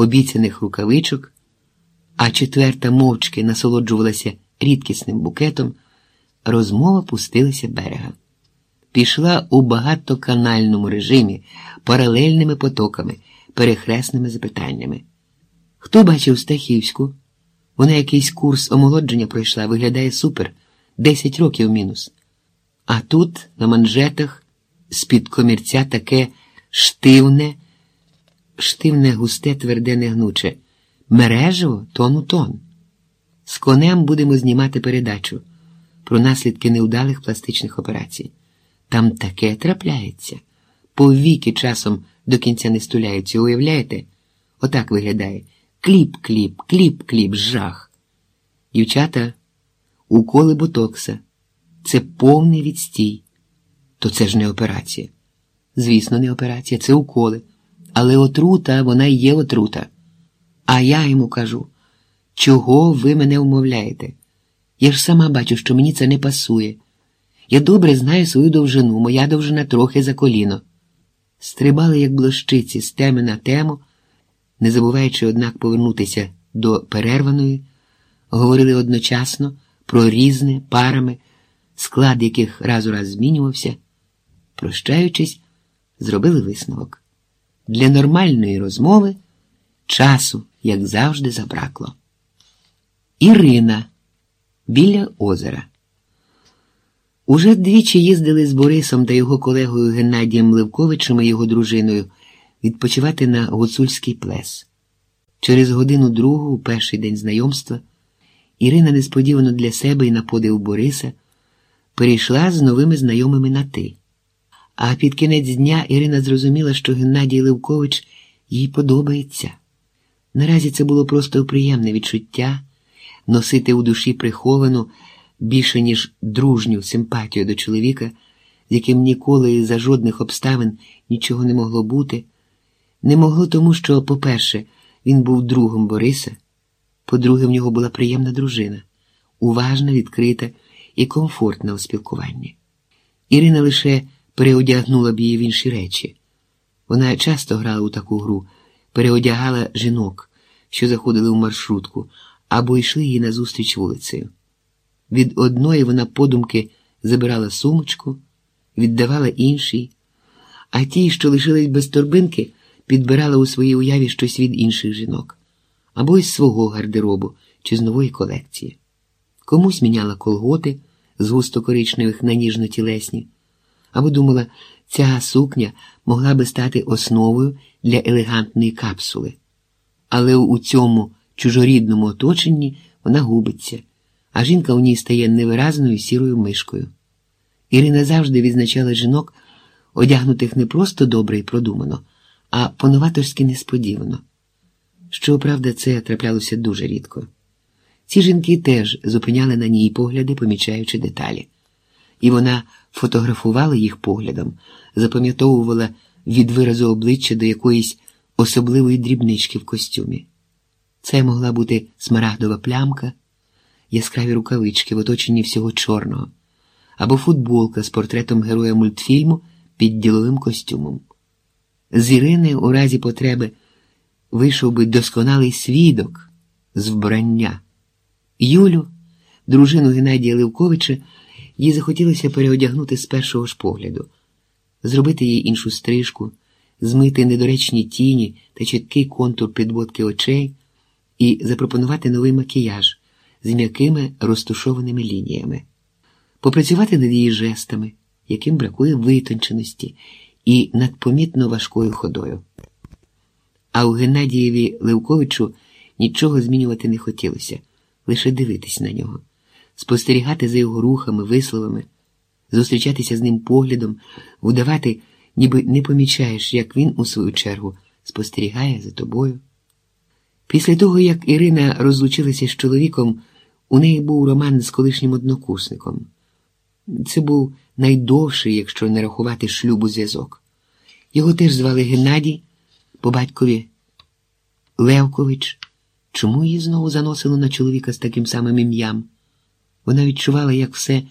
обіцяних рукавичок, а четверта мовчки насолоджувалася рідкісним букетом, розмова пустилася берега. Пішла у багатоканальному режимі, паралельними потоками, перехресними запитаннями. Хто бачив Стахівську? Вона якийсь курс омолодження пройшла, виглядає супер, десять років мінус. А тут, на манжетах, з-під комірця таке штивне, штивне, густе, тверде, негнуче. Мережево тон у тон. З конем будемо знімати передачу про наслідки невдалих пластичних операцій. Там таке трапляється. Повіки часом до кінця не стуляються, уявляєте? Отак виглядає. Кліп, кліп, кліп, кліп, жах. Дівчата, уколи ботокса. Це повний відстій. То це ж не операція. Звісно, не операція, це уколи. Але отрута, вона і є отрута. А я йому кажу, чого ви мене вмовляєте? Я ж сама бачу, що мені це не пасує. Я добре знаю свою довжину, моя довжина трохи за коліно. Стрибали, як блощиці, з теми на тему, не забуваючи, однак, повернутися до перерваної, говорили одночасно про різне парами, склад яких раз у раз змінювався. Прощаючись, зробили висновок. Для нормальної розмови часу, як завжди, забракло. Ірина біля озера. Уже двічі їздили з Борисом та його колегою Геннадієм Левковичем і його дружиною відпочивати на гуцульський плес. Через годину другу, у перший день знайомства, Ірина несподівано для себе і на подив Бориса перейшла з новими знайомими на ти. А під кінець дня Ірина зрозуміла, що Геннадій Левкович їй подобається. Наразі це було просто приємне відчуття носити у душі приховану більше, ніж дружню симпатію до чоловіка, з яким ніколи за жодних обставин нічого не могло бути. Не могло тому, що, по-перше, він був другом Бориса, по-друге, в нього була приємна дружина, уважна, відкрита і комфортна у спілкуванні. Ірина лише переодягнула б її в інші речі. Вона часто грала у таку гру, переодягала жінок, що заходили в маршрутку, або йшли їй назустріч вулицею. Від одної вона подумки забирала сумочку, віддавала іншій, а ті, що лишились без торбинки, підбирала у своїй уяві щось від інших жінок, або із свого гардеробу чи з нової колекції. Комусь міняла колготи з густо-коричневих на ніжно-тілесні, або думала, ця сукня могла би стати основою для елегантної капсули. Але у цьому чужорідному оточенні вона губиться, а жінка у ній стає невиразною сірою мишкою. Ірина завжди відзначала жінок, одягнутих не просто добре і продумано, а по-новаторськи несподівано. Щоправда, це траплялося дуже рідко. Ці жінки теж зупиняли на ній погляди, помічаючи деталі, і вона фотографувала їх поглядом, запам'ятовувала від виразу обличчя до якоїсь особливої дрібнички в костюмі. Це могла бути смарагдова плямка, яскраві рукавички в оточенні всього чорного, або футболка з портретом героя мультфільму під діловим костюмом. З Ірини у разі потреби вийшов би досконалий свідок з вбрання. Юлю, дружину Геннадія Левковича, їй захотілося переодягнути з першого ж погляду, зробити їй іншу стрижку, змити недоречні тіні та чіткий контур підводки очей і запропонувати новий макіяж з м'якими розтушованими лініями, попрацювати над її жестами, яким бракує витонченості і надпомітно важкою ходою. А у Геннадієві Левковичу нічого змінювати не хотілося, лише дивитись на нього, спостерігати за його рухами, висловами, зустрічатися з ним поглядом, вдавати, ніби не помічаєш, як він, у свою чергу, спостерігає за тобою. Після того, як Ірина розлучилася з чоловіком, у неї був роман з колишнім однокурсником. Це був найдовший, якщо не рахувати шлюбу зв'язок. Його теж звали Геннадій, по батькові Левкович. Чому її знову заносило на чоловіка з таким самим ім'ям? Вона відчувала, як все